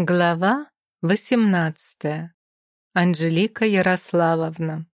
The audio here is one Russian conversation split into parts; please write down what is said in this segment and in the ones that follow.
Глава 18. Анжелика Ярославовна.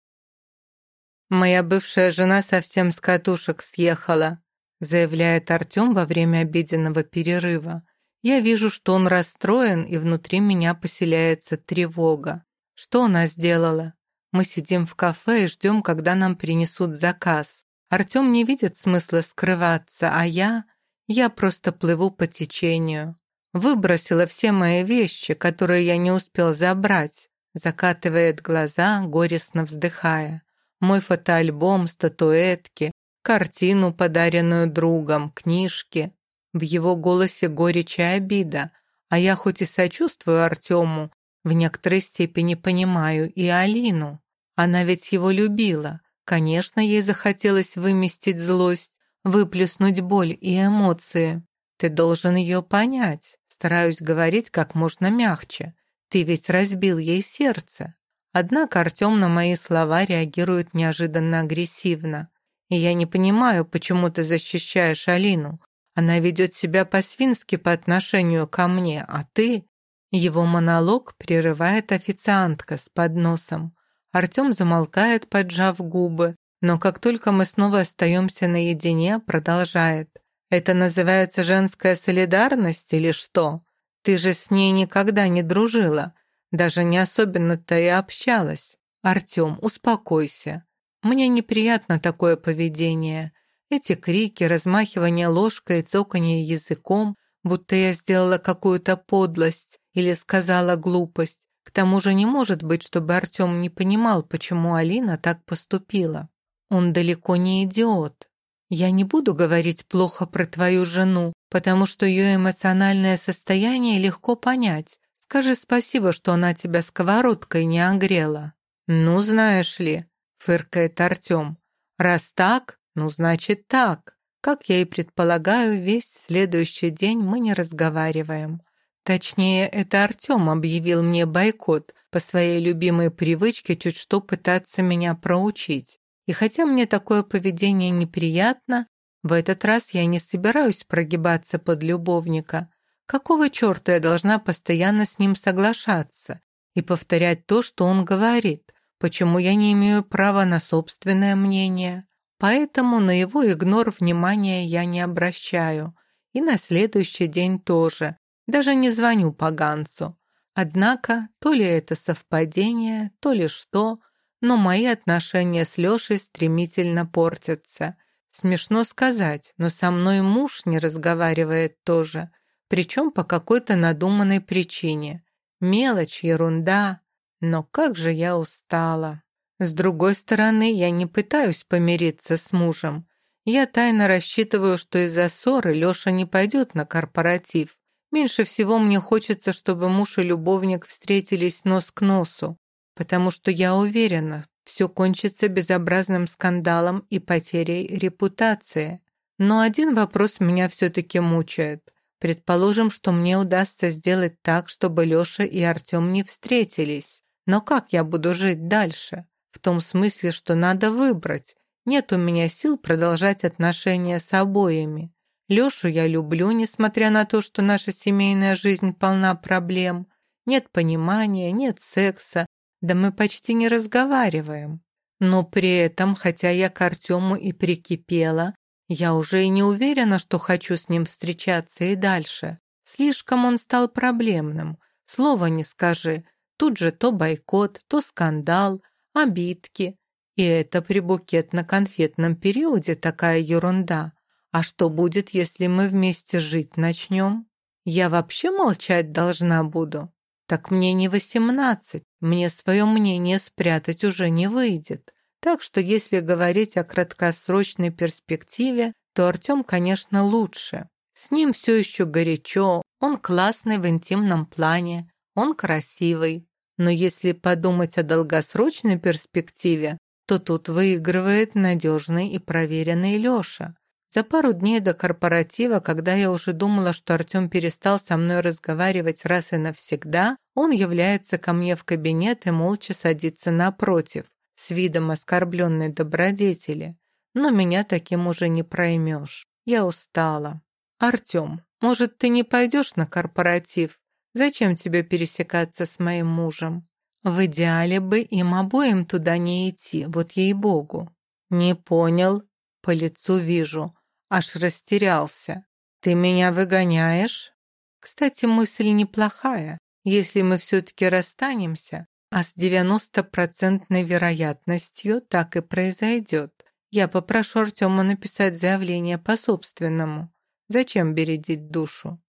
«Моя бывшая жена совсем с катушек съехала», заявляет Артем во время обеденного перерыва. Я вижу, что он расстроен, и внутри меня поселяется тревога. Что она сделала? Мы сидим в кафе и ждем, когда нам принесут заказ. Артем не видит смысла скрываться, а я... Я просто плыву по течению. Выбросила все мои вещи, которые я не успел забрать. Закатывает глаза, горестно вздыхая. Мой фотоальбом, статуэтки, картину, подаренную другом, книжки. В его голосе горечь и обида. А я хоть и сочувствую Артему, в некоторой степени понимаю и Алину. Она ведь его любила. Конечно, ей захотелось выместить злость, выплеснуть боль и эмоции. Ты должен ее понять. Стараюсь говорить как можно мягче. Ты ведь разбил ей сердце. Однако Артем на мои слова реагирует неожиданно агрессивно. И я не понимаю, почему ты защищаешь Алину. Она ведет себя по-свински по отношению ко мне, а ты... Его монолог прерывает официантка с подносом. Артем замолкает, поджав губы, но как только мы снова остаемся наедине, продолжает. Это называется женская солидарность или что? Ты же с ней никогда не дружила, даже не особенно-то и общалась. Артем, успокойся. Мне неприятно такое поведение. Эти крики, размахивание ложкой и цоканье языком, будто я сделала какую-то подлость или сказала глупость. К тому же не может быть, чтобы Артем не понимал, почему Алина так поступила. Он далеко не идиот. Я не буду говорить плохо про твою жену, потому что ее эмоциональное состояние легко понять. Скажи спасибо, что она тебя сковородкой не огрела». «Ну, знаешь ли», — фыркает Артем, «раз так, ну, значит так. Как я и предполагаю, весь следующий день мы не разговариваем. Точнее, это Артем объявил мне бойкот по своей любимой привычке чуть что пытаться меня проучить. И хотя мне такое поведение неприятно, в этот раз я не собираюсь прогибаться под любовника. Какого черта я должна постоянно с ним соглашаться и повторять то, что он говорит? Почему я не имею права на собственное мнение? Поэтому на его игнор внимания я не обращаю. И на следующий день тоже. Даже не звоню поганцу. Однако, то ли это совпадение, то ли что – но мои отношения с Лешей стремительно портятся. Смешно сказать, но со мной муж не разговаривает тоже, причем по какой-то надуманной причине. Мелочь, ерунда, но как же я устала. С другой стороны, я не пытаюсь помириться с мужем. Я тайно рассчитываю, что из-за ссоры Леша не пойдет на корпоратив. Меньше всего мне хочется, чтобы муж и любовник встретились нос к носу потому что я уверена, все кончится безобразным скандалом и потерей репутации. Но один вопрос меня все-таки мучает. Предположим, что мне удастся сделать так, чтобы Леша и Артем не встретились. Но как я буду жить дальше? В том смысле, что надо выбрать. Нет у меня сил продолжать отношения с обоими. Лешу я люблю, несмотря на то, что наша семейная жизнь полна проблем. Нет понимания, нет секса, да мы почти не разговариваем. Но при этом, хотя я к Артему и прикипела, я уже и не уверена, что хочу с ним встречаться и дальше. Слишком он стал проблемным. Слова не скажи. Тут же то бойкот, то скандал, обидки. И это при букетно-конфетном периоде такая ерунда. А что будет, если мы вместе жить начнем? Я вообще молчать должна буду? Так мне не восемнадцать, мне свое мнение спрятать уже не выйдет. Так что если говорить о краткосрочной перспективе, то Артем, конечно, лучше. С ним все еще горячо, он классный в интимном плане, он красивый. Но если подумать о долгосрочной перспективе, то тут выигрывает надежный и проверенный Леша. За пару дней до корпоратива, когда я уже думала, что Артем перестал со мной разговаривать раз и навсегда, он является ко мне в кабинет и молча садится напротив, с видом оскорбленной добродетели. Но меня таким уже не проймешь. Я устала. «Артем, может, ты не пойдешь на корпоратив? Зачем тебе пересекаться с моим мужем? В идеале бы им обоим туда не идти, вот ей-богу. Не понял, по лицу вижу, аж растерялся. Ты меня выгоняешь? Кстати, мысль неплохая. Если мы все-таки расстанемся, а с 90% вероятностью так и произойдет, я попрошу Артема написать заявление по собственному. Зачем бередить душу?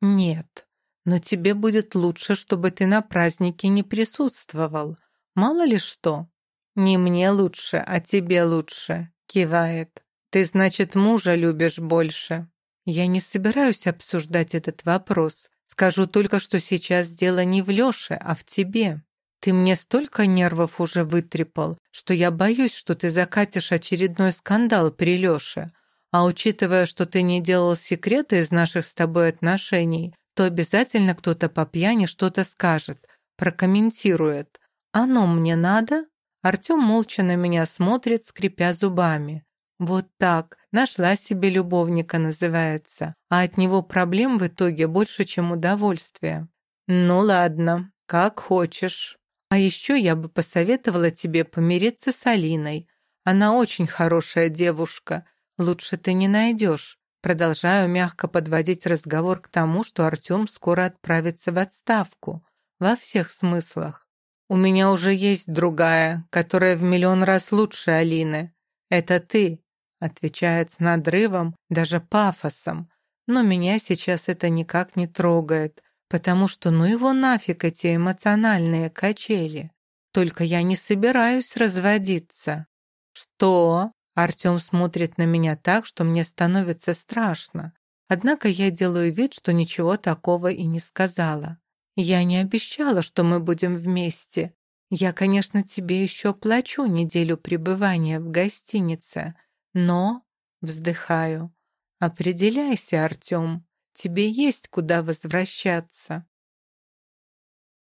Нет, но тебе будет лучше, чтобы ты на празднике не присутствовал. Мало ли что. Не мне лучше, а тебе лучше, кивает. Ты, значит, мужа любишь больше. Я не собираюсь обсуждать этот вопрос. Скажу только, что сейчас дело не в Лёше, а в тебе. Ты мне столько нервов уже вытрепал, что я боюсь, что ты закатишь очередной скандал при Лёше. А учитывая, что ты не делал секрета из наших с тобой отношений, то обязательно кто-то по пьяни что-то скажет, прокомментирует. «Оно мне надо?» Артём молча на меня смотрит, скрипя зубами. Вот так, нашла себе любовника, называется, а от него проблем в итоге больше, чем удовольствия. Ну ладно, как хочешь. А еще я бы посоветовала тебе помириться с Алиной. Она очень хорошая девушка, лучше ты не найдешь. Продолжаю мягко подводить разговор к тому, что Артем скоро отправится в отставку. Во всех смыслах. У меня уже есть другая, которая в миллион раз лучше Алины. Это ты, Отвечает с надрывом, даже пафосом. Но меня сейчас это никак не трогает, потому что ну его нафиг эти эмоциональные качели. Только я не собираюсь разводиться. Что? Артем смотрит на меня так, что мне становится страшно. Однако я делаю вид, что ничего такого и не сказала. Я не обещала, что мы будем вместе. Я, конечно, тебе еще плачу неделю пребывания в гостинице, но, вздыхаю, определяйся, Артем, тебе есть куда возвращаться.